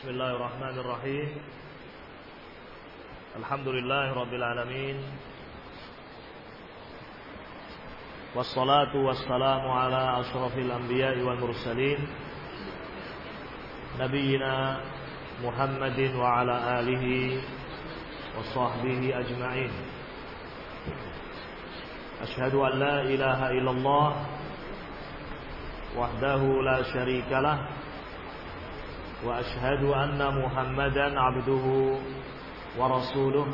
بسم الله الرحمن الرحيم. الحمد لله رب العالمين. والصلاة والسلام على أشرف الأنبياء والمرسلين نبينا محمد وعلى آله وصحبه أجمعين. أشهد أن لا إله إلا الله وحده لا شريك له وأشهد أن محمدا عبده ورسوله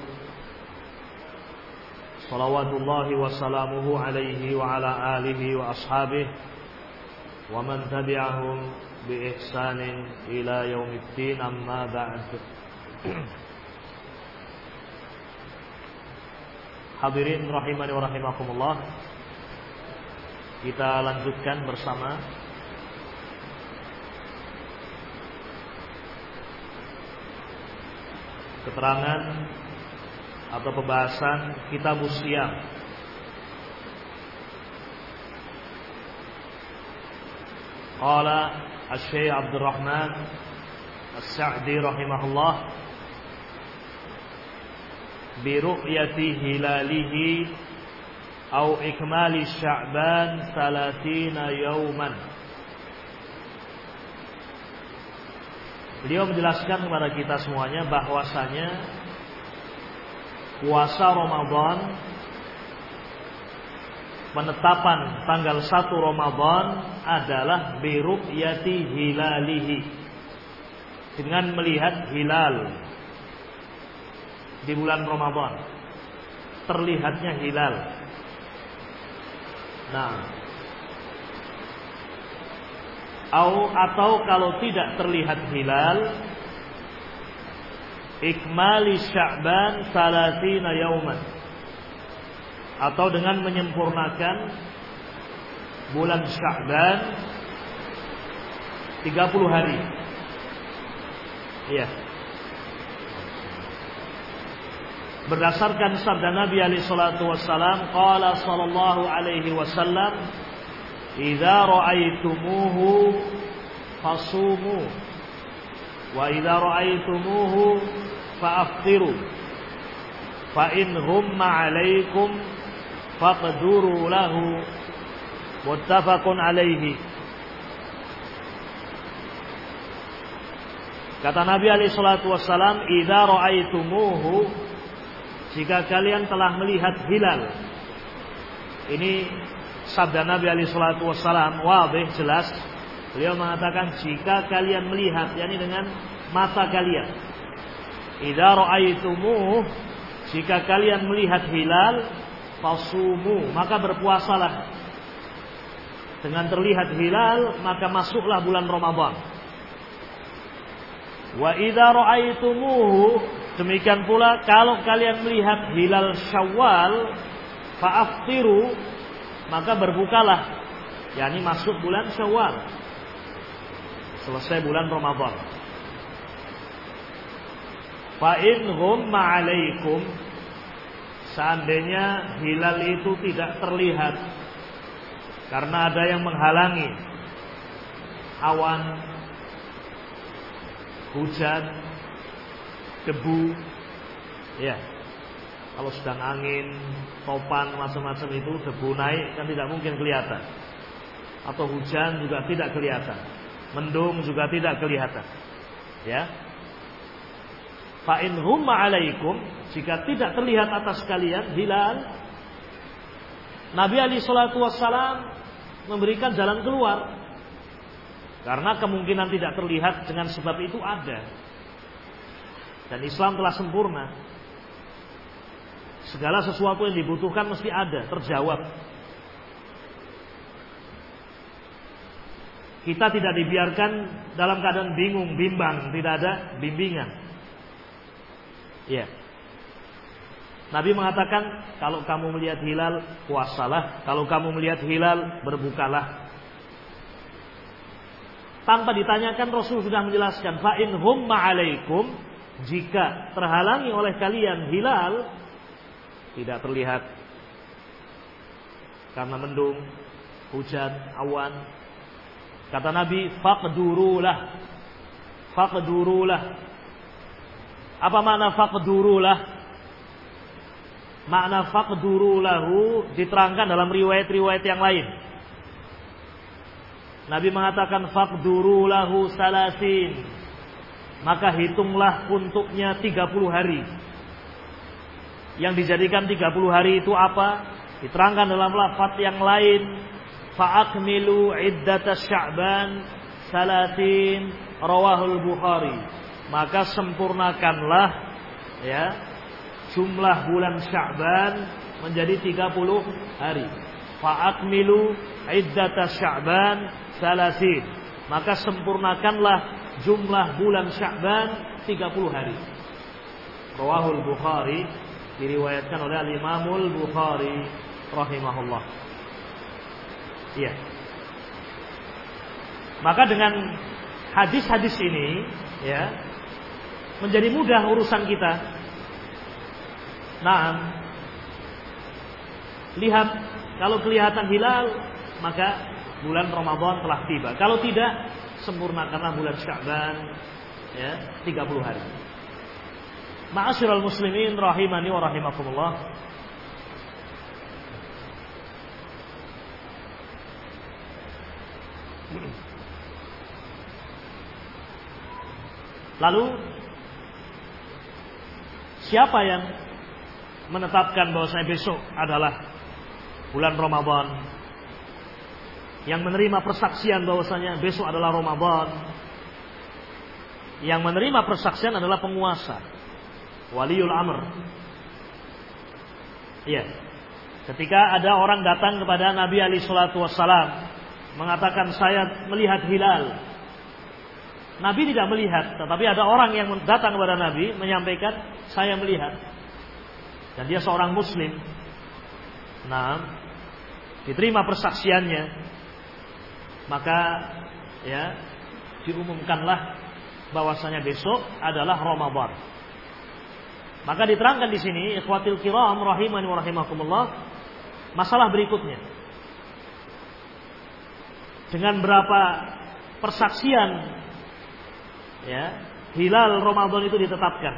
صلوات الله وسلامه عليه وعلى آله وأصحابه ومن تبعهم بإحسان إلى يوم الدين أما بعد Hadirin rahimani wa rahimakumullah Kita lanjutkan bersama Keterangan Atau pembahasan Kitab Usiam Qala Al-Syeikh Abdul Rahman As-Sa'di rahimahullah Biru'yati hilalihi Au ikmali sya'ban Salatina yauman Beliau menjelaskan kepada kita semuanya bahwasanya puasa Ramadan penetapan tanggal 1 Ramadan adalah biru'yati hilalihi. Dengan melihat hilal di bulan Ramadan terlihatnya hilal. Nah atau kalau tidak terlihat hilal ikmali sya'ban salatina yauman atau dengan menyempurnakan bulan Sya'ban 30 hari. Iya. Berdasarkan sabda Nabi alaihi salatu wasallam, qala sallallahu alaihi wasallam, "Idza ra'aitumuhu fasumu wa idza ra'aitumuhu fa'aftiru." Fa in humma 'alaikum faqduru lahu muttafaqun alaihi Kata Nabi alaihi salatu wasallam, "Idza ra'aitumuhu" Jika kalian telah melihat hilal. Ini sabda Nabi alaihi salatu wasallam, wadih jelas. Beliau mengatakan jika kalian melihat, yakni dengan mata kalian. Idza ra'aitumuhu jika kalian melihat hilal, fasumu, maka berpuasalah. Dengan terlihat hilal, maka masuklah bulan Ramadan. Wa idza ra'aitumuhu, demikian pula kalau kalian melihat hilal Syawal, fa'aftiru, maka berbukalah. yakni masuk bulan Syawal. Selesai bulan Ramadan. Fa in ghumma 'alaikum seandainya hilal itu tidak terlihat karena ada yang menghalangi awan hujan debu ya kalau sedang angin topan macam-macam itu debu naik kan tidak mungkin kelihatan. Atau hujan juga tidak kelihatan. Mendung juga tidak kelihatan. Ya. Fa in humma alaikum jika tidak terlihat atas kalian hilal Nabi Ali Shallallahu Wasallam memberikan jalan keluar. Karena kemungkinan tidak terlihat dengan sebab itu ada. Dan Islam telah sempurna segala sesuatu yang dibutuhkan mesti ada terjawab. Kita tidak dibiarkan dalam keadaan bingung bimbang tidak ada bimbingan. Ya. Nabi mengatakan kalau kamu melihat hilal puasalah, kalau kamu melihat hilal berbukalah. Tanpa ditanyakan Rasul sudah menjelaskan fa in humma alaikum jika terhalangi oleh kalian hilal tidak terlihat karena mendung, hujan, awan. Kata Nabi faqdurulah faqdurulah. Apa makna faqdurulah? Makna faqdurulahu diterangkan dalam riwayat-riwayat yang lain. Nabi mengatakan faqdurulahu salasin. Maka hitunglah untuknya 30 hari. Yang dijadikan 30 hari itu apa? Diterangkan dalam lafaz yang lain. Fa'akmilu iddata sya'ban salatin rawahul Bukhari. Maka sempurnakanlah ya jumlah bulan Sya'ban menjadi 30 hari. Fa'akmilu iddata Sya'ban salasin. Maka sempurnakanlah jumlah bulan Sya'ban 30 hari. Rawahul Bukhari diriwayatkan oleh Al-Imamul Bukhari rahimahullah. Iya. Maka dengan hadis-hadis ini ya menjadi mudah urusan kita. Nah, lihat kalau kelihatan hilal maka bulan Ramadan telah tiba. Kalau tidak, sempurnakanlah bulan Sya'ban ya 30 hari. Ma'asyiral muslimin rahimani wa rahimakumullah. Lalu siapa yang menetapkan bahwasanya besok adalah bulan Ramadan? Yang menerima persaksian bahwasanya besok adalah Ramadan. Yang menerima persaksian adalah penguasa. Waliul Amr. Iya. Ketika ada orang datang kepada Nabi Ali Shallallahu Wasallam mengatakan saya melihat hilal. Nabi tidak melihat, tetapi ada orang yang datang kepada Nabi menyampaikan saya melihat. Dan dia seorang muslim. Nah, diterima persaksiannya. Maka ya diumumkanlah bahwasanya besok adalah Ramadan. Maka diterangkan di sini ikhwatil kiram rahimani wa rahimakumullah masalah berikutnya. Dengan berapa persaksian ya, hilal Ramadan itu ditetapkan.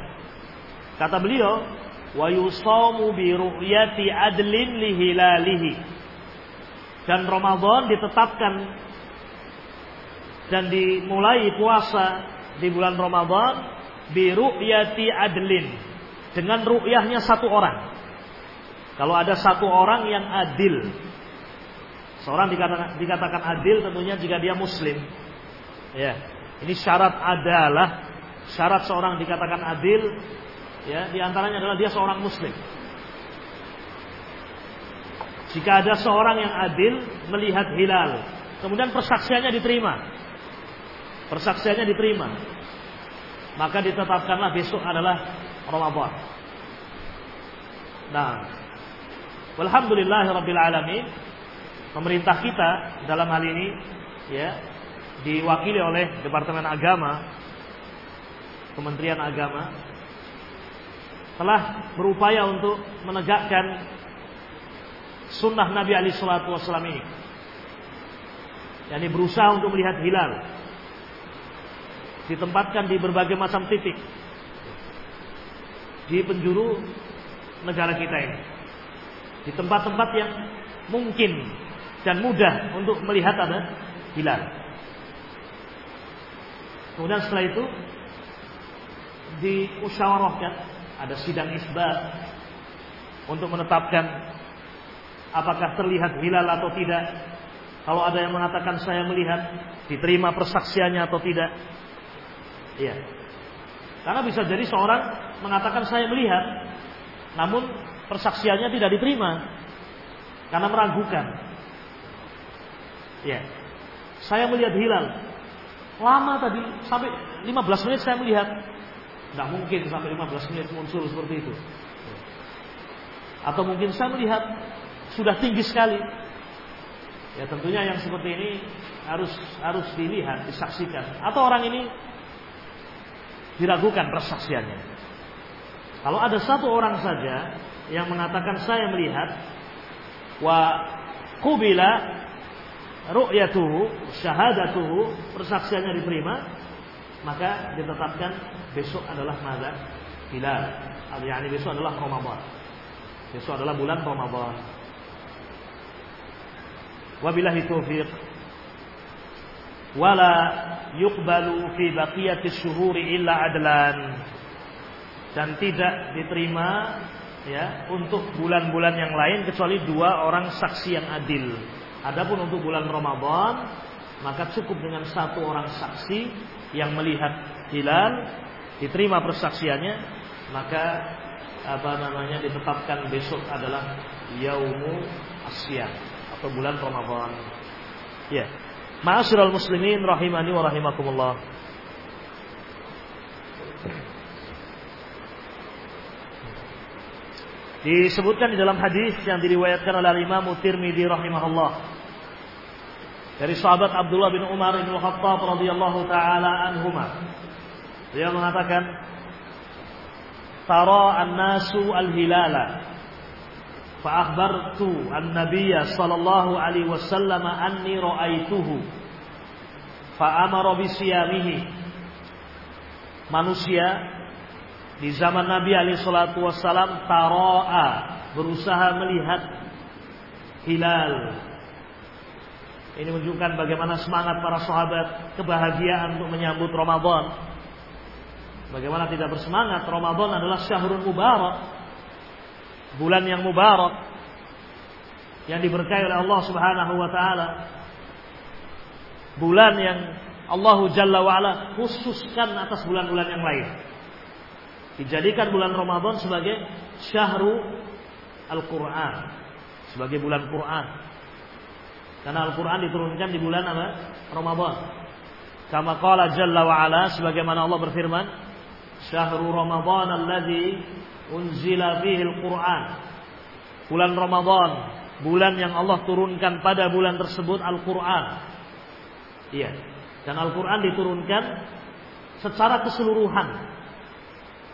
Kata beliau, wa yusamu bi ru'yati adlin li hilalihi. Dan Ramadan ditetapkan dan dimulai puasa di bulan Ramadan bi ru'yati adlin dengan ru'yahnya satu orang. Kalau ada satu orang yang adil, seorang dikatakan, dikatakan adil tentunya jika dia muslim. Ya, ini syarat adalah syarat seorang dikatakan adil, ya, di antaranya adalah dia seorang muslim. Jika ada seorang yang adil melihat hilal, kemudian persaksiannya diterima, persaksiannya diterima, maka ditetapkanlah besok adalah Ramadan. Nah, Alhamdulillah Rabbil Alamin Pemerintah kita dalam hal ini ya diwakili oleh Departemen Agama Kementerian Agama telah berupaya untuk menegakkan sunnah Nabi Ali Shallallahu Wasallam ini. Yani berusaha untuk melihat hilal ditempatkan di berbagai macam titik di penjuru negara kita ini. Di tempat-tempat yang mungkin dan mudah untuk melihat ada hilal. Kemudian setelah itu diusyawarahkan ada sidang isbat untuk menetapkan apakah terlihat hilal atau tidak. Kalau ada yang mengatakan saya melihat, diterima persaksiannya atau tidak. Iya. Karena bisa jadi seorang mengatakan saya melihat, namun persaksiannya tidak diterima karena meragukan. Ya, saya melihat hilal lama tadi sampai 15 menit saya melihat, tidak mungkin sampai 15 menit muncul seperti itu. Atau mungkin saya melihat sudah tinggi sekali. Ya tentunya yang seperti ini harus harus dilihat, disaksikan. Atau orang ini diragukan persaksiannya. Kalau ada satu orang saja yang mengatakan saya melihat wa kubila ru'yatuhu syahadatuhu persaksiannya diterima maka ditetapkan besok adalah mada hilal. Yakni besok adalah Ramadan. Besok adalah bulan Ramadan. Wabillahi taufiq. Wala yuqbalu fi baqiyati syuhuri illa adlan dan tidak diterima ya untuk bulan-bulan yang lain kecuali dua orang saksi yang adil. Adapun untuk bulan Ramadan maka cukup dengan satu orang saksi yang melihat hilal diterima persaksiannya maka apa namanya ditetapkan besok adalah yaumu asyam atau bulan Ramadan. Ya. Ma'asyiral muslimin rahimani wa rahimakumullah. Disebutkan di dalam hadis yang diriwayatkan oleh Imam Tirmidzi rahimahullah dari sahabat Abdullah bin Umar bin Khattab radhiyallahu taala anhuma. Dia mengatakan, "Tara an-nasu al-hilala." Fa akhbartu an-nabiyya sallallahu alaihi wasallam anni ra'aituhu. Fa amara bi siyamihi. Manusia di zaman Nabi alaihi wasallam taroa berusaha melihat hilal. Ini menunjukkan bagaimana semangat para sahabat kebahagiaan untuk menyambut Ramadan. Bagaimana tidak bersemangat Ramadan adalah syahrul mubarak. Bulan yang mubarak yang diberkahi oleh Allah Subhanahu wa taala. Bulan yang Allah Jalla wa khususkan atas bulan-bulan yang lain. Dijadikan bulan Ramadan sebagai syahru Al-Quran. Sebagai bulan Quran. Karena Al-Quran diturunkan di bulan apa? Ramadan. Kama qala jalla wa ala sebagaimana Allah berfirman, "Syahrul Ramadan alladzi unzila fihi al-Qur'an." Bulan Ramadan, bulan yang Allah turunkan pada bulan tersebut Al-Qur'an. Iya. Dan Al-Qur'an diturunkan secara keseluruhan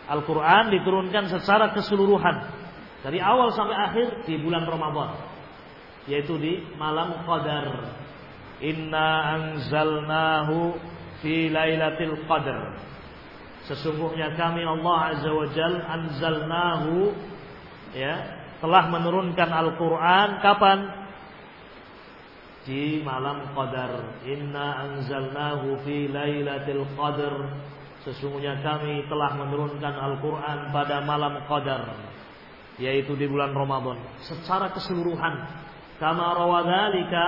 Al-Quran diturunkan secara keseluruhan. Dari awal sampai akhir di bulan Ramadan. Yaitu di malam Qadar. Inna anzalnahu fi lailatul qadar. Sesungguhnya kami Allah Azza wa Jal anzalnahu ya telah menurunkan Al-Quran kapan? Di malam Qadar. Inna anzalnahu fi lailatul qadar Sesungguhnya kami telah menurunkan Al-Quran pada malam Qadar Yaitu di bulan Ramadan Secara keseluruhan Kama rawadhalika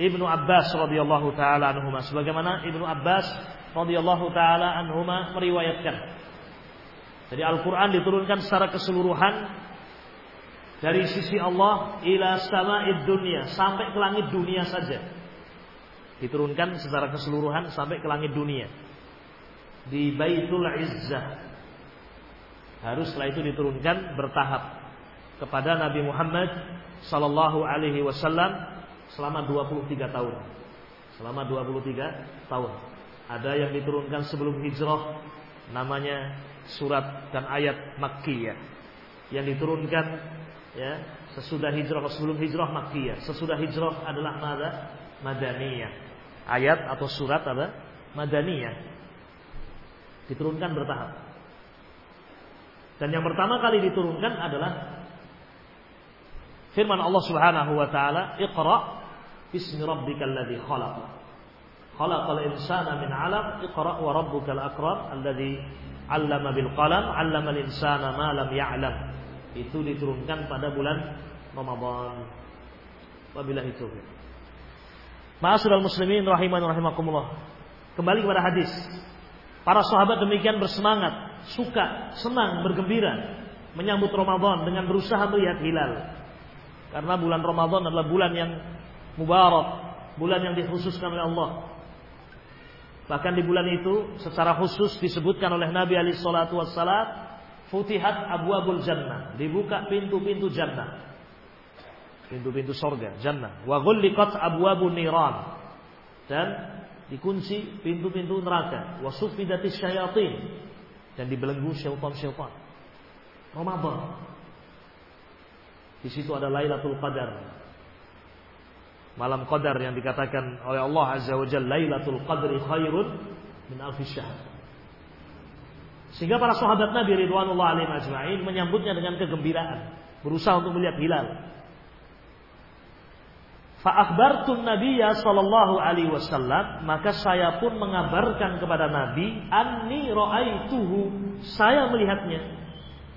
Ibnu Abbas radhiyallahu taala anhuma sebagaimana Ibnu Abbas radhiyallahu taala anhuma meriwayatkan. Jadi Al-Qur'an diturunkan secara keseluruhan dari sisi Allah ila sama'id dunia sampai ke langit dunia saja. Diturunkan secara keseluruhan sampai ke langit dunia di Baitul Izzah. Harus setelah itu diturunkan bertahap kepada Nabi Muhammad sallallahu alaihi wasallam selama 23 tahun. Selama 23 tahun. Ada yang diturunkan sebelum hijrah namanya surat dan ayat Makkiyah. Yang diturunkan ya sesudah hijrah sebelum hijrah Makkiyah. Sesudah hijrah adalah mada? Madaniyah. Ayat atau surat apa? Madaniyah diturunkan bertahap. Dan yang pertama kali diturunkan adalah firman Allah Subhanahu wa taala, "Iqra bismi rabbikal ladzi khalaq." Khalaqal insana min 'alaq, iqra wa rabbukal akram alladzi 'allama bil qalam, 'allamal insana ma lam ya'lam. Itu diturunkan pada bulan Ramadan. Wabillahi taufiq. Ma'asyiral muslimin rahiman rahimakumullah. Kembali kepada hadis Para sahabat demikian bersemangat, suka, senang, bergembira menyambut Ramadan dengan berusaha melihat hilal. Karena bulan Ramadan adalah bulan yang mubarak, bulan yang dikhususkan oleh Allah. Bahkan di bulan itu secara khusus disebutkan oleh Nabi Shallallahu Wasallam, futihat abu abul jannah, dibuka pintu-pintu jannah, pintu-pintu sorga, jannah. Wa abu niran dan dikunci pintu-pintu neraka. Wasufidatis syayatin. Dan dibelenggu syaitan-syaitan. Ramadan. Di situ ada Lailatul Qadar. Malam qadar yang dikatakan oleh Allah Azza wa Jalla Lailatul Qadri khairun min alfi syahr. Sehingga para sahabat Nabi ridwanullah alaihi ajma'in menyambutnya dengan kegembiraan, berusaha untuk melihat hilal. Fa akhbartu Nabiyya sallallahu alaihi wasallam, maka saya pun mengabarkan kepada Nabi anni ra'aituhu, saya melihatnya.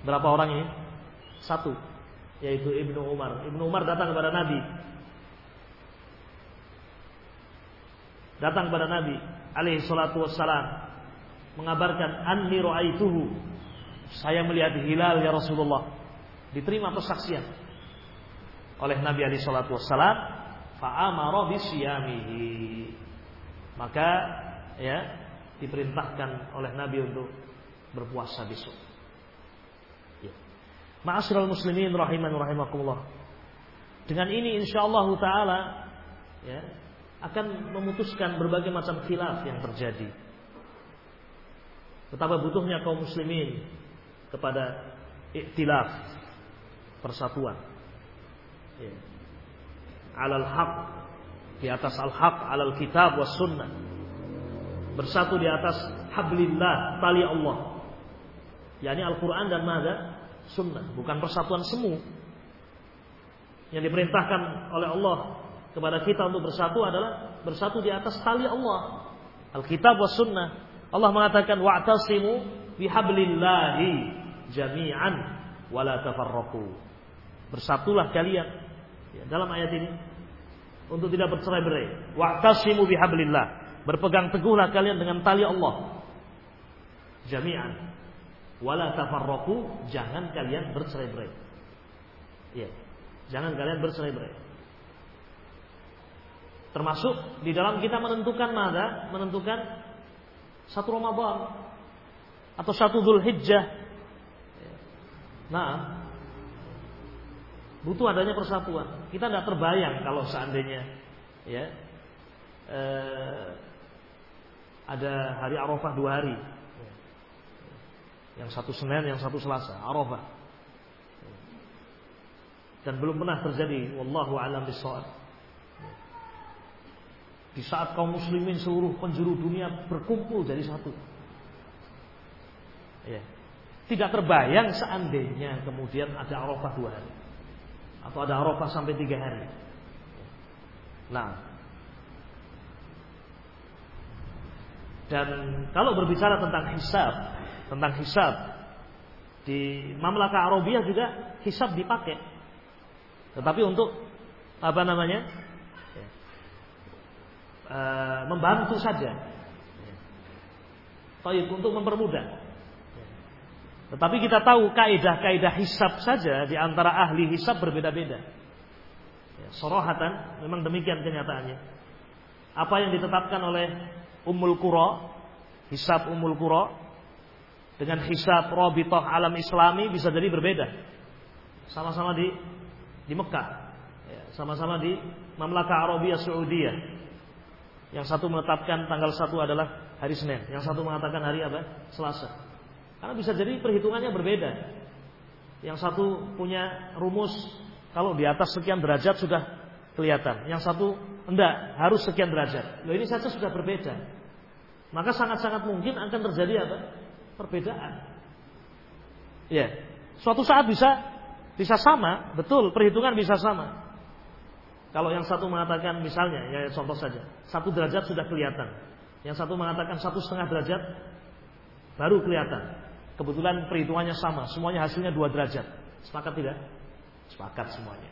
Berapa orang ini? Satu, yaitu Ibnu Umar. Ibnu Umar datang kepada Nabi. Datang kepada Nabi alaihi salatu wassalam mengabarkan anni ra'aituhu. Saya melihat hilal ya Rasulullah. Diterima persaksian oleh Nabi alaihi salatu wassalam fa'amara bisyamihi. Maka ya diperintahkan oleh Nabi untuk berpuasa besok. Ya. Ma'asyiral muslimin rahiman rahimakumullah. Dengan ini insyaallah taala ya akan memutuskan berbagai macam khilaf yang terjadi. Betapa butuhnya kaum muslimin kepada iktilaf persatuan. Ya alal haq di atas al haq alal kitab was sunnah. Bersatu di atas hablillah tali Allah. Yakni Al-Quran dan nada sunnah. Bukan persatuan semu. Yang diperintahkan oleh Allah kepada kita untuk bersatu adalah bersatu di atas tali Allah. Alkitab was sunnah. Allah mengatakan wa'tasimu bihablillahi jami'an wala tafarraqu. Bersatulah kalian Ya, dalam ayat ini untuk tidak bercerai-berai. Wa'tasimu bihablillah. Berpegang teguhlah kalian dengan tali Allah. Jami'an. Wala tafarraqu, jangan kalian bercerai-berai. Ya. Jangan kalian bercerai-berai. Termasuk di dalam kita menentukan mana? Menentukan satu Ramadan atau satu Dzulhijjah. Nah, butuh adanya persatuan. Kita tidak terbayang kalau seandainya ya eh, ada hari Arafah dua hari, yang satu Senin, yang satu Selasa, Arafah. Dan belum pernah terjadi, wallahu alam bisawab. Di saat kaum muslimin seluruh penjuru dunia berkumpul jadi satu. Ya. Tidak terbayang seandainya kemudian ada Arafah dua hari atau ada Arafah sampai tiga hari. Nah, dan kalau berbicara tentang hisab, tentang hisab di Mamlaka Arabia juga hisab dipakai, tetapi untuk apa namanya e, membantu saja, untuk mempermudah. Tetapi kita tahu kaidah-kaidah hisab saja di antara ahli hisab berbeda-beda. Ya, sorohatan memang demikian kenyataannya. Apa yang ditetapkan oleh Ummul Qura, hisab Ummul Qura dengan hisab Rabithah alam Islami bisa jadi berbeda. Sama-sama di di Mekah, ya, sama-sama di Mamlaka Arabia Saudiyah. Yang satu menetapkan tanggal satu adalah hari Senin, yang satu mengatakan hari apa? Selasa. Karena bisa jadi perhitungannya berbeda. Yang satu punya rumus kalau di atas sekian derajat sudah kelihatan. Yang satu enggak, harus sekian derajat. Loh ini saja sudah berbeda. Maka sangat-sangat mungkin akan terjadi apa? Perbedaan. Ya. Suatu saat bisa bisa sama, betul, perhitungan bisa sama. Kalau yang satu mengatakan misalnya, ya contoh saja, satu derajat sudah kelihatan. Yang satu mengatakan satu setengah derajat baru kelihatan. Kebetulan perhitungannya sama, semuanya hasilnya dua derajat. Sepakat tidak? Sepakat semuanya.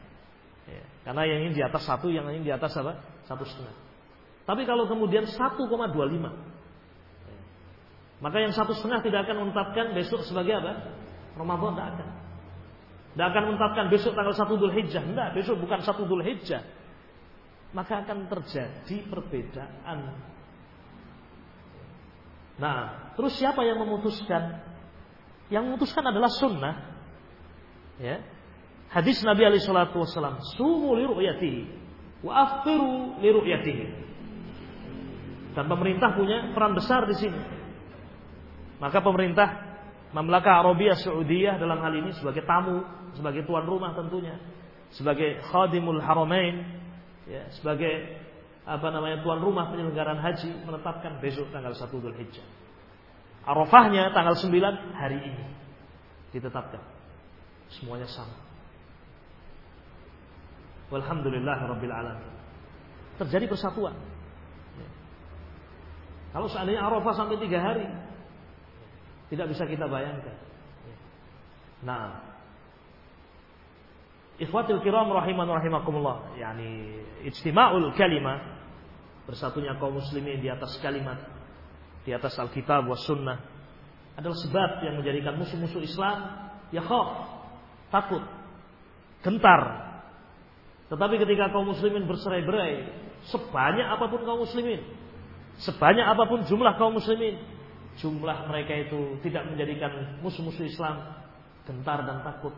Ya. Karena yang ini di atas satu, yang ini di atas apa? Satu setengah. Tapi kalau kemudian 1,25 ya. Maka yang satu setengah tidak akan menetapkan besok sebagai apa? Ramadan tidak akan. Tidak akan menetapkan besok tanggal 1 Dhul Hijjah. Tidak, besok bukan 1 Dhul Hijjah. Maka akan terjadi perbedaan. Nah, terus siapa yang memutuskan? Yang memutuskan adalah sunnah. Ya. Hadis Nabi alaihi salatu wasallam, "Sumu li ru'yatihi wa aftiru li ru'yatihi." Dan pemerintah punya peran besar di sini. Maka pemerintah Mamlaka Arabia Saudiyah dalam hal ini sebagai tamu, sebagai tuan rumah tentunya, sebagai khadimul haramain, ya, sebagai apa namanya tuan rumah penyelenggaraan haji menetapkan besok tanggal 1 Dzulhijjah. Arafahnya tanggal 9 hari ini ditetapkan. Semuanya sama. Walhamdulillah Rabbil Alamin. Terjadi persatuan. Kalau seandainya Arafah sampai tiga hari, tidak bisa kita bayangkan. Nah, ikhwatil kiram rahiman rahimakumullah, yani ijtima'ul kalimah bersatunya kaum muslimin di atas kalimat di atas Alkitab was sunnah adalah sebab yang menjadikan musuh-musuh Islam ya khaf, takut, gentar. Tetapi ketika kaum muslimin berserai-berai, sebanyak apa pun kaum muslimin, sebanyak apa pun jumlah kaum muslimin, jumlah mereka itu tidak menjadikan musuh-musuh Islam gentar dan takut.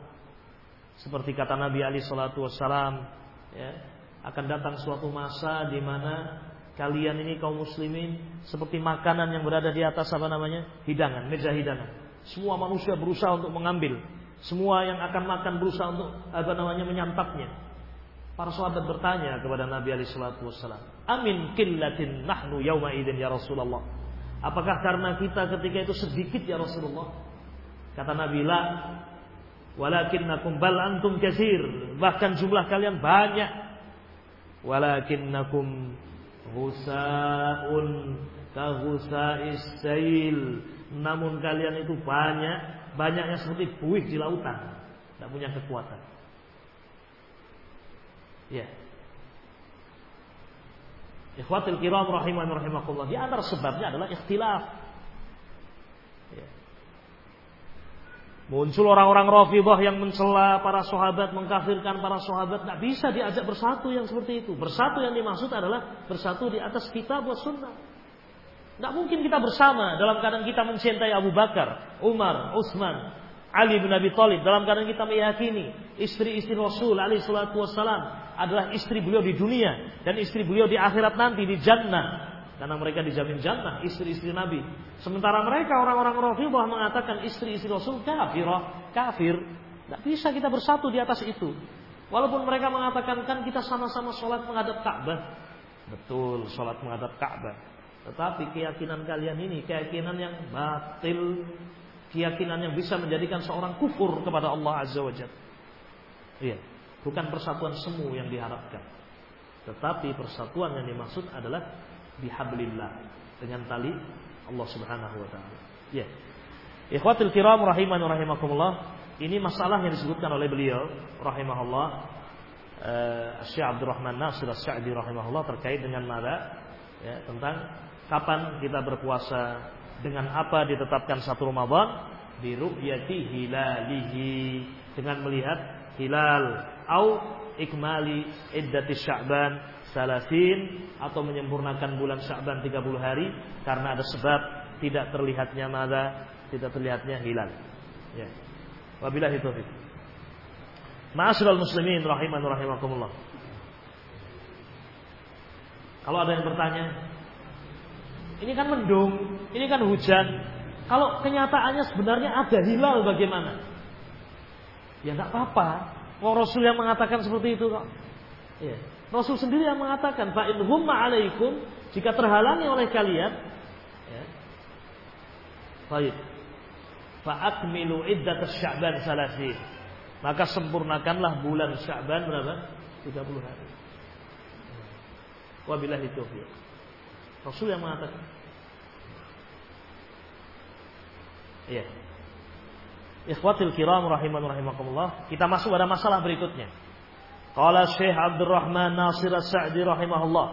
Seperti kata Nabi Ali Shallallahu Wasallam, ya, akan datang suatu masa di mana kalian ini kaum muslimin seperti makanan yang berada di atas apa namanya hidangan, meja hidangan. Semua manusia berusaha untuk mengambil, semua yang akan makan berusaha untuk apa namanya menyantapnya. Para sahabat bertanya kepada Nabi Ali Shallallahu Wasallam, Amin killatin nahnu yauma idin ya Rasulullah. Apakah karena kita ketika itu sedikit ya Rasulullah? Kata Nabi la walakinnakum bal antum kasir. Bahkan jumlah kalian banyak. Walakinnakum Husaun kahusais sail. Namun kalian itu banyak, banyaknya seperti buih di lautan. Tidak punya kekuatan. Ya. Ikhwatul kiram rahiman rahimakumullah. Di antara sebabnya adalah ikhtilaf. Ya. Muncul orang-orang Rafidah yang mencela para sahabat, mengkafirkan para sahabat. Tidak bisa diajak bersatu yang seperti itu. Bersatu yang dimaksud adalah bersatu di atas kitab wa sunnah. Tidak mungkin kita bersama dalam keadaan kita mencintai Abu Bakar, Umar, Utsman, Ali bin Abi Thalib. Dalam keadaan kita meyakini istri-istri Rasul Ali Shallallahu Wasallam adalah istri beliau di dunia dan istri beliau di akhirat nanti di jannah karena mereka dijamin jannah istri-istri Nabi. Sementara mereka orang-orang Rafidhah mengatakan istri-istri Rasul kafirah, kafir. Tidak bisa kita bersatu di atas itu. Walaupun mereka mengatakan kan kita sama-sama sholat menghadap Ka'bah. Betul, sholat menghadap Ka'bah. Tetapi keyakinan kalian ini keyakinan yang batil, keyakinan yang bisa menjadikan seorang kufur kepada Allah Azza wa. Iya, bukan persatuan semu yang diharapkan. Tetapi persatuan yang dimaksud adalah bihablillah dengan tali Allah Subhanahu wa taala. Ya. Ikhwatul kiram rahiman rahimakumullah, ini masalah yang disebutkan oleh beliau rahimahullah uh, Syekh Abdurrahman Nasir As-Sa'di rahimahullah terkait dengan mana ya, tentang kapan kita berpuasa dengan apa ditetapkan satu Ramadan bi ru'yati hilalihi dengan melihat hilal au ikmali iddati Sya'ban salasin atau menyempurnakan bulan Sya'ban 30 hari karena ada sebab tidak terlihatnya mada, tidak terlihatnya hilal. Ya. Wabillahi taufik. Ma'asyiral muslimin rahiman rahimakumullah. Kalau ada yang bertanya, ini kan mendung, ini kan hujan. Kalau kenyataannya sebenarnya ada hilal bagaimana? Ya enggak apa-apa. Rasul yang mengatakan seperti itu kok. Ya. Rasul sendiri yang mengatakan fa in humma alaikum jika terhalangi oleh kalian ya. Baik. Fa akmilu iddat Sya'ban salasin. Maka sempurnakanlah bulan Sya'ban berapa? 30 hari. Wabillahi taufiq. Rasul yang mengatakan. Iya. Ikhwatil kiram rahiman rahimakumullah. Kita masuk pada masalah berikutnya. Qala Syekh Abdul Rahman Nasir As-Sa'di rahimahullah,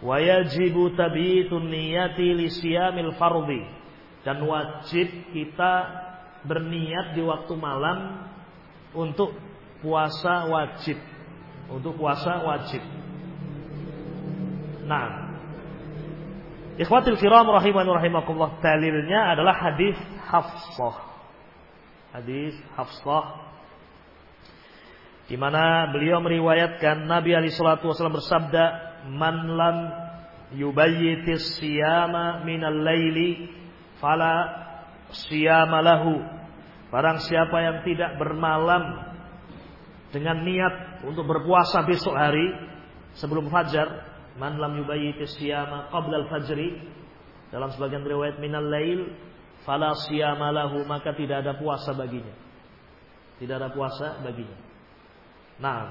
"Wa yajibu tabitun niyati li siyamil fardhi." Dan wajib kita berniat di waktu malam untuk puasa wajib. Untuk puasa wajib. Nah, Ikhwatul kiram rahiman rahimakumullah dalilnya adalah hadis Hafsah. Hadis Hafsah di mana beliau meriwayatkan Nabi Ali Shallallahu Wasallam bersabda, "Man lam yubayyitis siyama minal laili fala siyama lahu." Barang siapa yang tidak bermalam dengan niat untuk berpuasa besok hari sebelum fajar, man lam yubayyit siyama qabla al-fajri dalam sebagian riwayat minal lail fala siyama lahu maka tidak ada puasa baginya. Tidak ada puasa baginya. Nah,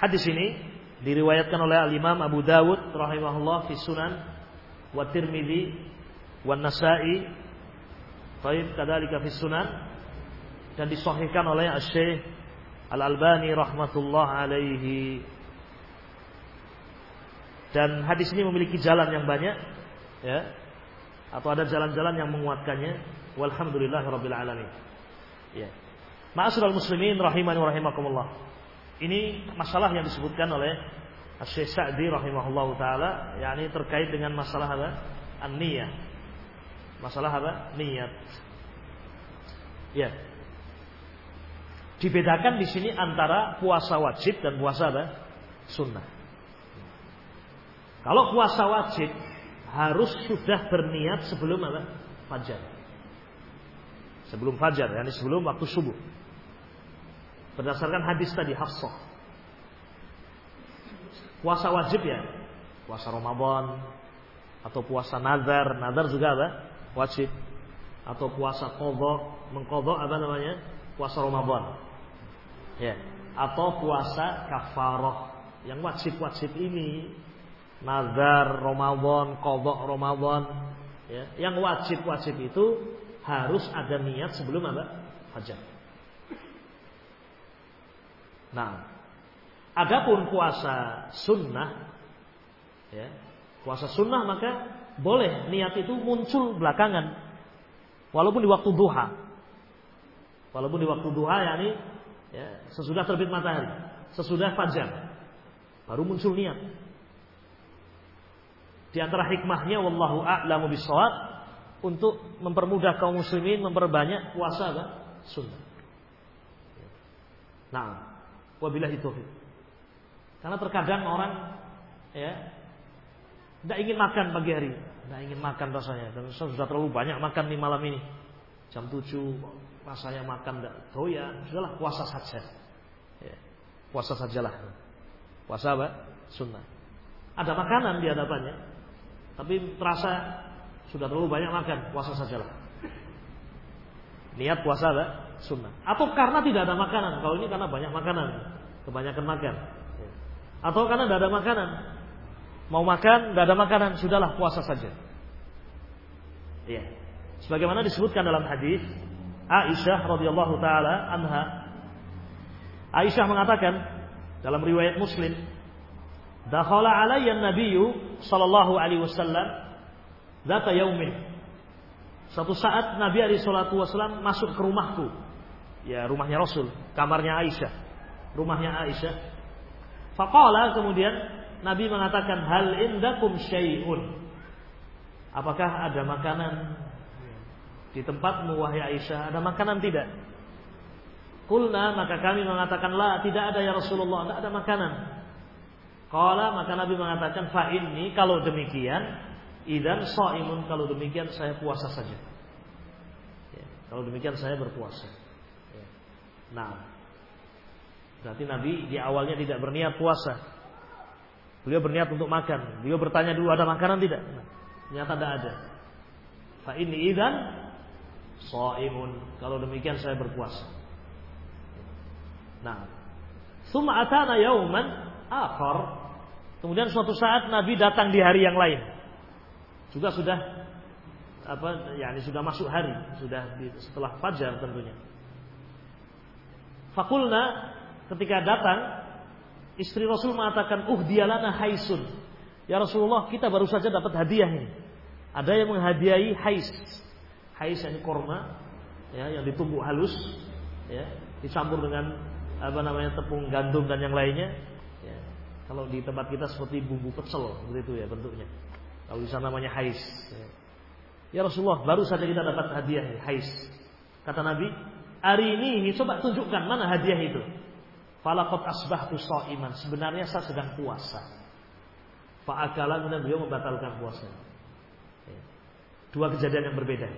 hadis ini diriwayatkan oleh Al Imam Abu Dawud rahimahullah fi Sunan wa Tirmidzi wa Nasa'i. Taib kadzalika fi Sunan. Dan disahihkan oleh Syekh Al Albani rahmatullah alaihi. Dan hadis ini memiliki jalan yang banyak ya. Atau ada jalan-jalan yang menguatkannya. Walhamdulillah rabbil alamin. Ya Ma'asyiral muslimin rahimani wa rahimakumullah. Ini masalah yang disebutkan oleh Syekh Sa'di rahimahullahu taala yakni terkait dengan masalah apa? An-niyah. Masalah apa? Niat ya. Dibedakan di sini antara puasa wajib dan puasa apa? Sunnah. Kalau puasa wajib harus sudah berniat sebelum apa? Fajar. Sebelum fajar, yakni sebelum waktu subuh. Berdasarkan hadis tadi Hafsah. Puasa wajib ya, puasa Ramadan atau puasa nazar, nazar juga apa? Wajib. Atau puasa kodok, mengkodok apa namanya? Puasa Ramadan. Ya. Atau puasa kafaroh. Yang wajib-wajib ini nazar Ramadan, kodok Ramadan, ya, yang wajib-wajib itu harus ada niat sebelum apa? Fajar. Nah, adapun puasa sunnah, ya, puasa sunnah maka boleh niat itu muncul belakangan, walaupun di waktu duha, walaupun di waktu duha, yakni ya, sesudah terbit matahari, sesudah fajar, baru muncul niat. Di antara hikmahnya wallahu a'lamu bisawab untuk mempermudah kaum muslimin memperbanyak puasa apa? sunnah. Nah, wabillahi taufiq. Karena terkadang orang ya tidak ingin makan pagi hari, tidak ingin makan rasanya dan sudah terlalu banyak makan di malam ini. Jam 7 rasanya makan tidak doyan, sudahlah puasa saja. Ya, puasa sajalah. Puasa apa? Sunnah. Ada makanan di hadapannya, tapi terasa sudah terlalu banyak makan, puasa sajalah. Niat puasa ada sunnah. Atau karena tidak ada makanan. Kalau ini karena banyak makanan, kebanyakan makan. Atau karena tidak ada makanan. Mau makan, tidak ada makanan, sudahlah puasa saja. Iya. Sebagaimana disebutkan dalam hadis Aisyah radhiyallahu taala anha. Aisyah mengatakan dalam riwayat Muslim, Dakhala alayya nabiyyu sallallahu alaihi wasallam dzata yaumin. Suatu saat Nabi alaihi salatu wasallam masuk ke rumahku. Ya, rumahnya Rasul, kamarnya Aisyah. Rumahnya Aisyah. Faqala kemudian Nabi mengatakan hal indakum syai'un. Apakah ada makanan di tempatmu wahai Aisyah? Ada makanan tidak? Kulna maka kami mengatakan la tidak ada ya Rasulullah, tidak ada makanan. Kala maka Nabi mengatakan fa ini kalau demikian idan imun kalau demikian saya puasa saja. Ya, kalau demikian saya berpuasa. Nah, berarti Nabi di awalnya tidak berniat puasa. Beliau berniat untuk makan. Beliau bertanya dulu ada makanan tidak? Nah, ternyata tidak ada. Fa ini idan imun kalau demikian saya berpuasa. Nah, summa atana yauman akhar. Kemudian suatu saat Nabi datang di hari yang lain. Juga sudah apa ya ini sudah masuk hari, sudah di, setelah fajar tentunya. Fakulna ketika datang istri Rasul mengatakan, "Uh dialana haisun." Ya Rasulullah, kita baru saja dapat hadiah ini. Ada yang menghadiahi hais. Hais ini korma ya yang ditumbuk halus ya, dicampur dengan apa namanya tepung gandum dan yang lainnya kalau di tempat kita seperti bumbu pecel begitu ya bentuknya. Kalau di sana namanya hais. Ya Rasulullah, baru saja kita dapat hadiah hais. Kata Nabi, hari ini coba tunjukkan mana hadiah itu. Falakot asbahtu iman. Sebenarnya saya sedang puasa. Fa'akala kemudian beliau membatalkan puasa. Ya. Dua kejadian yang berbeda.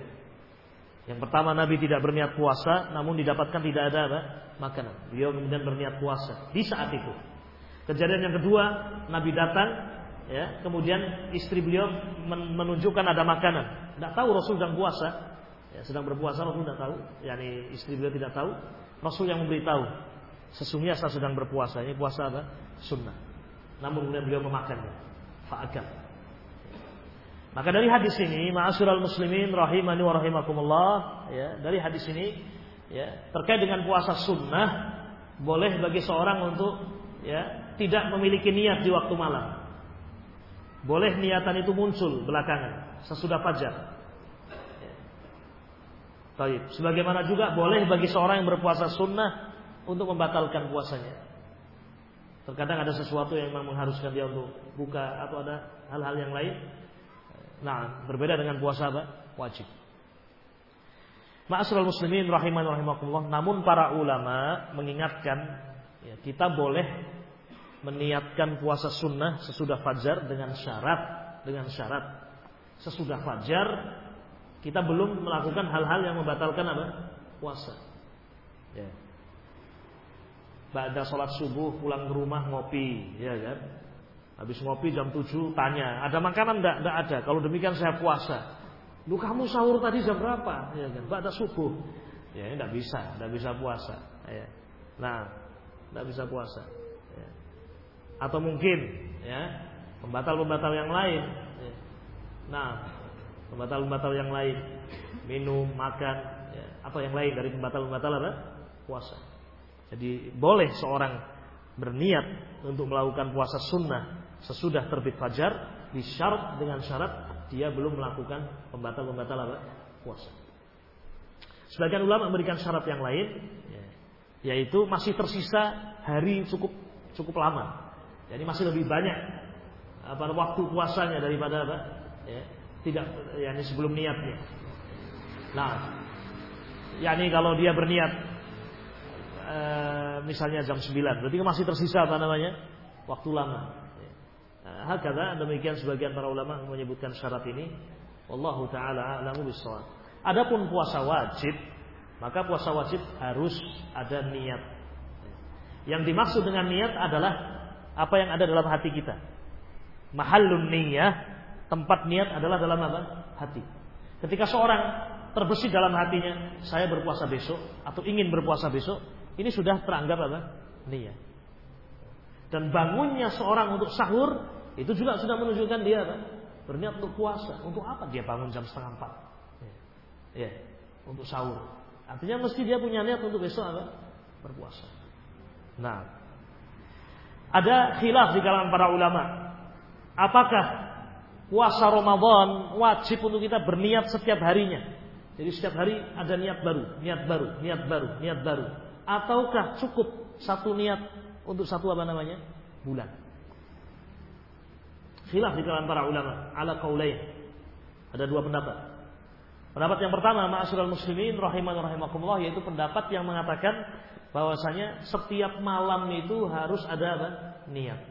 Yang pertama Nabi tidak berniat puasa, namun didapatkan tidak ada apa? makanan. Beliau kemudian berniat puasa di saat itu. Kejadian yang kedua, Nabi datang, ya, kemudian istri beliau menunjukkan ada makanan. Tidak tahu Rasul sedang puasa, ya, sedang berpuasa Rasul tidak tahu, yakni istri beliau tidak tahu. Rasul yang memberitahu, sesungguhnya saya sedang berpuasa. Ini puasa apa? Sunnah. Namun kemudian beliau memakannya. Fa'akal. Maka dari hadis ini, ma'asyiral muslimin rahimani wa rahimakumullah, ya, dari hadis ini ya, terkait dengan puasa sunnah boleh bagi seorang untuk ya, tidak memiliki niat di waktu malam. Boleh niatan itu muncul belakangan sesudah fajar. Baik, sebagaimana juga boleh bagi seorang yang berpuasa sunnah untuk membatalkan puasanya. Terkadang ada sesuatu yang memang mengharuskan dia untuk buka atau ada hal-hal yang lain. Nah, berbeda dengan puasa apa? Wajib. Ma'asyiral muslimin rahiman rahimakumullah. Namun para ulama mengingatkan ya, kita boleh meniatkan puasa sunnah sesudah fajar dengan syarat dengan syarat sesudah fajar kita belum melakukan hal-hal yang membatalkan apa? puasa. Ya. Ba'da sholat subuh pulang ke rumah ngopi, ya kan? Habis ngopi jam 7 tanya, ada makanan enggak? Enggak ada. Kalau demikian saya puasa. Lu kamu sahur tadi jam berapa? Ya kan? Ba'da subuh. Ya, enggak bisa, enggak bisa puasa. Ya. Nah, enggak bisa puasa. Ya. Atau mungkin ya, pembatal-pembatal yang lain. Ya. Nah, pembatal-pembatal yang lain, minum, makan, ya. atau yang lain dari pembatal-pembatal apa? Puasa. Jadi boleh seorang berniat untuk melakukan puasa sunnah sesudah terbit fajar disyarat dengan syarat dia belum melakukan pembatal-pembatal apa? puasa. Sebagian ulama memberikan syarat yang lain ya, yaitu masih tersisa hari cukup cukup lama. Jadi masih lebih banyak pada waktu puasanya daripada apa? Ya, tidak yakni sebelum niatnya. Nah, yakni kalau dia berniat Eh, misalnya jam 9 berarti masih tersisa apa namanya? Waktu lama. Eh, hakada demikian sebagian para ulama menyebutkan syarat ini. Wallahu taala a'lamu bissawab adapun puasa wajib maka puasa wajib harus ada niat. Yang dimaksud dengan niat adalah apa yang ada dalam hati kita. Mahallun niyah tempat niat adalah dalam apa hati ketika seorang terbersih dalam hatinya saya berpuasa besok atau ingin berpuasa besok ini sudah teranggap apa? Niat. Dan bangunnya seorang untuk sahur itu juga sudah menunjukkan dia apa? Berniat untuk puasa. Untuk apa dia bangun jam setengah empat? Ya, ya untuk sahur. Artinya mesti dia punya niat untuk besok apa? Berpuasa. Nah, ada khilaf di kalangan para ulama. Apakah puasa Ramadan wajib untuk kita berniat setiap harinya? Jadi setiap hari ada niat baru, niat baru, niat baru, niat baru. Ataukah cukup satu niat untuk satu apa namanya? Bulan. Khilaf di kalangan para ulama ala qaulain ada dua pendapat. Pendapat yang pertama ma'asyiral muslimin rahiman rahimakumullah yaitu pendapat yang mengatakan bahwasanya setiap malam itu harus ada apa? Niat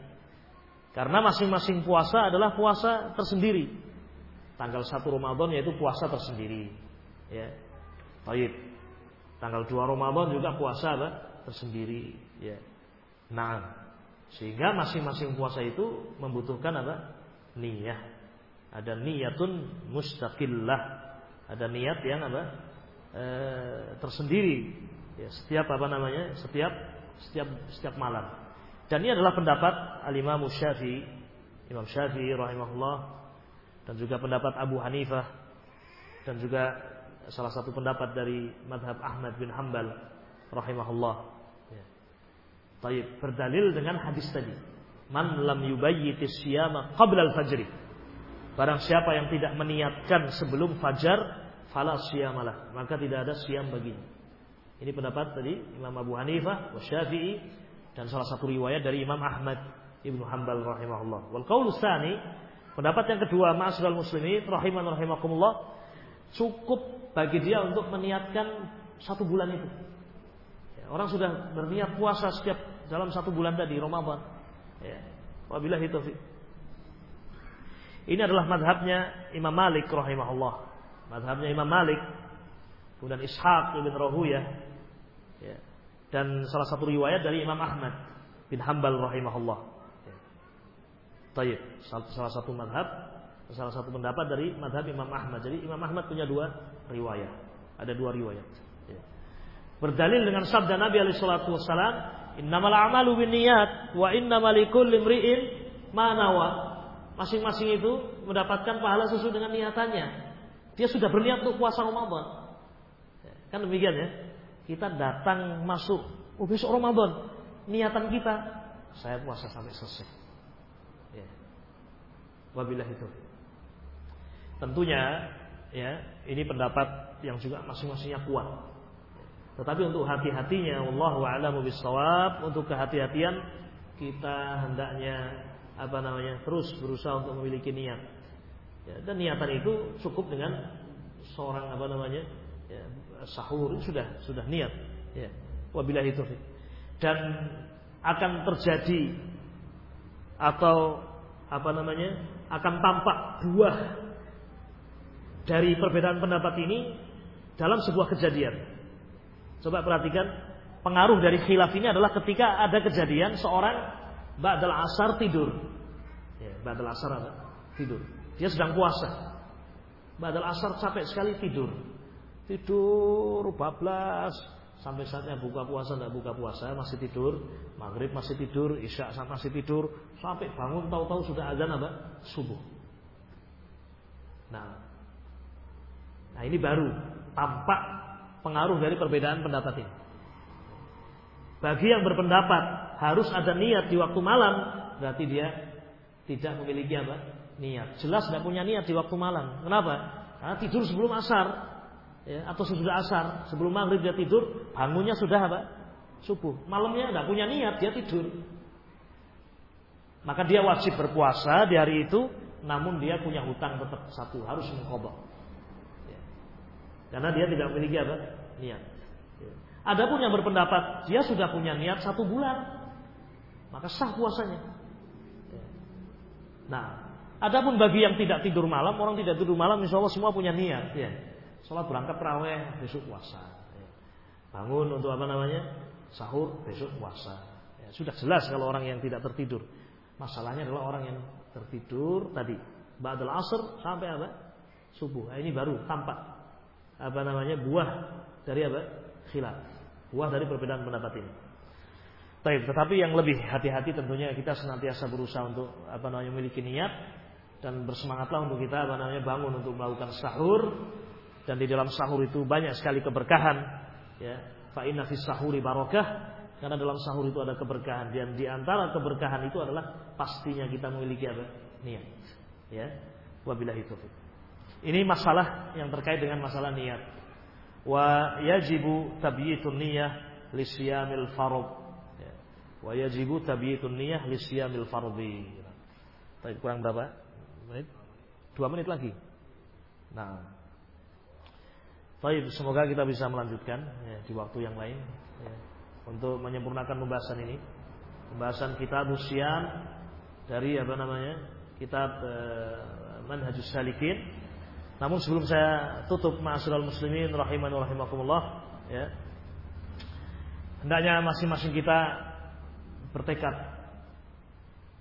karena masing-masing puasa adalah puasa tersendiri tanggal 1 Ramadan yaitu puasa tersendiri ya Baik. Tanggal 2 Ramadan juga puasa apa? tersendiri, ya. Nah, sehingga masing-masing puasa itu membutuhkan apa? Niat. Ada niatun mustaqillah. Ada niat yang apa? E, tersendiri. Ya, setiap apa namanya? Setiap setiap setiap malam. Dan ini adalah pendapat Al-Imam Syafi'i, Imam Syafi'i rahimahullah dan juga pendapat Abu Hanifah dan juga salah satu pendapat dari madhab Ahmad bin Hambal rahimahullah. Ya. Berdalil dengan hadis tadi. Man lam yubayyiti siyama qabla al-fajri. Barang siapa yang tidak meniatkan sebelum fajar, fala siyamalah. Maka tidak ada siam baginya. Ini pendapat tadi Imam Abu Hanifah, Syafi'i dan salah satu riwayat dari Imam Ahmad Ibnu Hambal rahimahullah. Wal qaul pendapat yang kedua, ma'asyiral muslimin rahiman rahimakumullah, cukup bagi dia untuk meniatkan satu bulan itu. Ya, orang sudah berniat puasa setiap dalam satu bulan tadi Ramadan. Ya. Wabillahi taufik. Ini adalah madhabnya Imam Malik rahimahullah. Madhabnya Imam Malik. Kemudian Ishaq ibn Rahuyah. Ya. Dan salah satu riwayat dari Imam Ahmad bin Hambal rahimahullah. Tayyib, salah satu madhab, salah satu pendapat dari madhab Imam Ahmad. Jadi Imam Ahmad punya dua riwayat. Ada dua riwayat. Ya. Berdalil dengan sabda Nabi alaihi salatu wasallam, "Innamal a'malu binniyat wa innamal likulli imri'in ma nawa." Masing-masing itu mendapatkan pahala sesuai dengan niatannya. Dia sudah berniat untuk puasa Ramadan. Ya, kan demikian ya. Kita datang masuk, oh besok Ramadan. Niatan kita, saya puasa sampai selesai. Ya. Wabillahi itu. Tentunya ya ini pendapat yang juga masing-masingnya kuat. Tetapi untuk hati-hatinya Allah bisawab, untuk kehati-hatian kita hendaknya apa namanya? terus berusaha untuk memiliki niat. Ya, dan niatan itu cukup dengan seorang apa namanya? ya, sahur sudah sudah niat. Ya. Wabillahi taufik. Dan akan terjadi atau apa namanya? akan tampak buah dari perbedaan pendapat ini dalam sebuah kejadian. Coba perhatikan pengaruh dari khilaf ini adalah ketika ada kejadian seorang ba'dal asar tidur. Ya, ba'dal asar? Tidur. Dia sedang puasa. Ba'dal asar capek sekali tidur. Tidur bablas sampai saatnya buka puasa tidak buka puasa masih tidur, maghrib masih tidur, isya masih tidur, sampai bangun tahu-tahu sudah azan apa? Subuh. Nah, Nah ini baru tampak pengaruh dari perbedaan pendapat ini. Bagi yang berpendapat harus ada niat di waktu malam, berarti dia tidak memiliki apa? Niat. Jelas tidak punya niat di waktu malam. Kenapa? Karena tidur sebelum asar, ya, atau sesudah asar, sebelum maghrib dia tidur, bangunnya sudah apa? Subuh. Malamnya tidak punya niat, dia tidur. Maka dia wajib berpuasa di hari itu, namun dia punya hutang tetap satu, harus mengkobok. Karena dia tidak memiliki apa? Niat. Adapun yang berpendapat dia sudah punya niat satu bulan, maka sah puasanya. Nah, adapun bagi yang tidak tidur malam, orang tidak tidur malam, insya Allah semua punya niat. Ya. Sholat berangkat terawih, besok puasa. Ya. Bangun untuk apa namanya? Sahur, besok puasa. Ya, sudah jelas kalau orang yang tidak tertidur. Masalahnya adalah orang yang tertidur tadi. Ba'dal asr sampai apa? Subuh. Nah, ini baru tampak apa namanya buah dari apa khilaf buah dari perbedaan pendapat ini Taib, tetapi yang lebih hati-hati tentunya kita senantiasa berusaha untuk apa namanya memiliki niat dan bersemangatlah untuk kita apa namanya bangun untuk melakukan sahur dan di dalam sahur itu banyak sekali keberkahan ya fa inna fis sahuri barakah karena dalam sahur itu ada keberkahan dan di antara keberkahan itu adalah pastinya kita memiliki apa niat ya wabillahi taufik ini masalah yang terkait dengan masalah niat. Wa yajibu tabyitun niyah li siyamil fardh. Ya. Wa yajibu tabyitun niyah li siyamil kurang berapa? Menit? Dua menit lagi. Nah. Baik, semoga kita bisa melanjutkan ya, di waktu yang lain ya, untuk menyempurnakan pembahasan ini. Pembahasan kitab usian dari apa namanya? Kitab uh, Manhajus Salikin namun sebelum saya tutup ma'asyiral muslimin rahiman rahimakumullah ya. Hendaknya masing-masing kita bertekad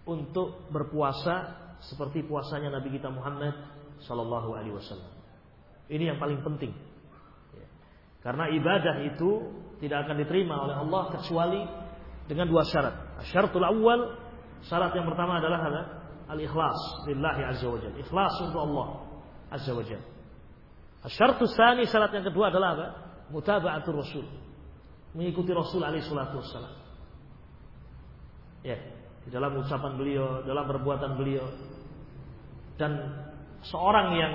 untuk berpuasa seperti puasanya Nabi kita Muhammad sallallahu alaihi wasallam. Ini yang paling penting. Karena ibadah itu tidak akan diterima oleh Allah kecuali dengan dua syarat. Syaratul awal, syarat yang pertama adalah al-ikhlas lillahi azza wajalla. Ikhlas untuk Allah Azza wa Jalla. Syartu tsani syarat yang kedua adalah apa? Mutaba'atul Rasul. Mengikuti Rasul alaihi salatu wassalam. Ya, di dalam ucapan beliau, dalam perbuatan beliau. Dan seorang yang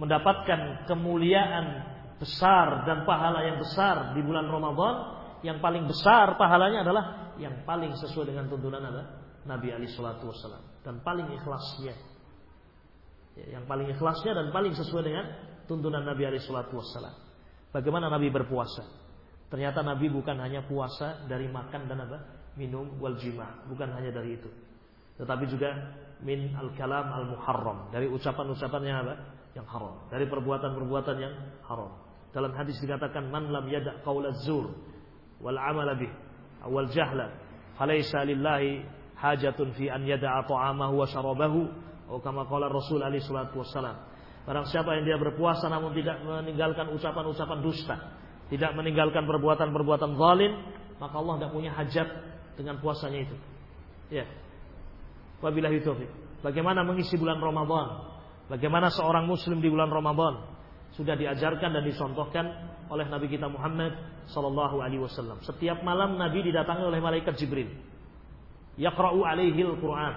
mendapatkan kemuliaan besar dan pahala yang besar di bulan Ramadan, yang paling besar pahalanya adalah yang paling sesuai dengan tuntunan apa? Nabi alaihi salatu wassalam dan paling ikhlasnya Ya, yang paling ikhlasnya dan paling sesuai dengan tuntunan Nabi alaihi salatu wassalam. Bagaimana Nabi berpuasa? Ternyata Nabi bukan hanya puasa dari makan dan apa? minum wal jima, bukan hanya dari itu. Tetapi juga min al-kalam al-muharram, dari ucapan-ucapan yang apa? yang haram, dari perbuatan-perbuatan yang haram. Dalam hadis dikatakan man lam yada qaula zur wal amala bih wal jahla falaysa lillahi hajatun fi an yada'a ta'amahu wa syarabahu atau kama qala Rasul alaihi salatu wassalam. Barang siapa yang dia berpuasa namun tidak meninggalkan ucapan-ucapan dusta, tidak meninggalkan perbuatan-perbuatan zalim, maka Allah tidak punya hajat dengan puasanya itu. Ya. Wabillahi taufik. Bagaimana mengisi bulan Ramadan? Bagaimana seorang muslim di bulan Ramadan? Sudah diajarkan dan disontohkan oleh Nabi kita Muhammad sallallahu alaihi wasallam. Setiap malam Nabi didatangi oleh malaikat Jibril. Yaqra'u alaihi al-Qur'an.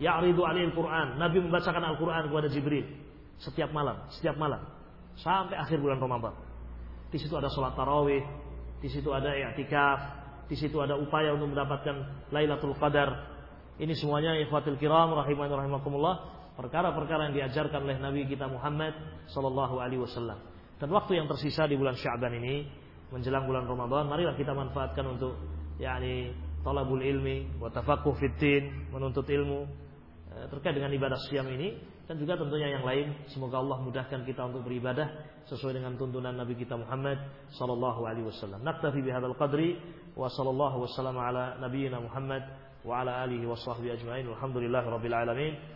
Ya'ridu alaihi al-Qur'an. Nabi membacakan Al-Qur'an kepada Jibril setiap malam, setiap malam sampai akhir bulan Ramadan. Di situ ada sholat tarawih, di situ ada i'tikaf, di situ ada upaya untuk mendapatkan Lailatul Qadar. Ini semuanya ikhwatul kiram rahimani rahimakumullah, perkara-perkara yang diajarkan oleh Nabi kita Muhammad sallallahu alaihi wasallam. Dan waktu yang tersisa di bulan Sya'ban ini menjelang bulan Ramadan, marilah kita manfaatkan untuk yakni talabul ilmi wa tafaqquh fitin, menuntut ilmu eh, terkait dengan ibadah siam ini dan juga tentunya yang lain. Semoga Allah mudahkan kita untuk beribadah sesuai dengan tuntunan Nabi kita Muhammad sallallahu alaihi wasallam. Naktafi bihadzal qadri wa wasallam ala nabiyyina Muhammad wa ala alihi wa sahbihi ajma'in. Alhamdulillahirabbil alamin.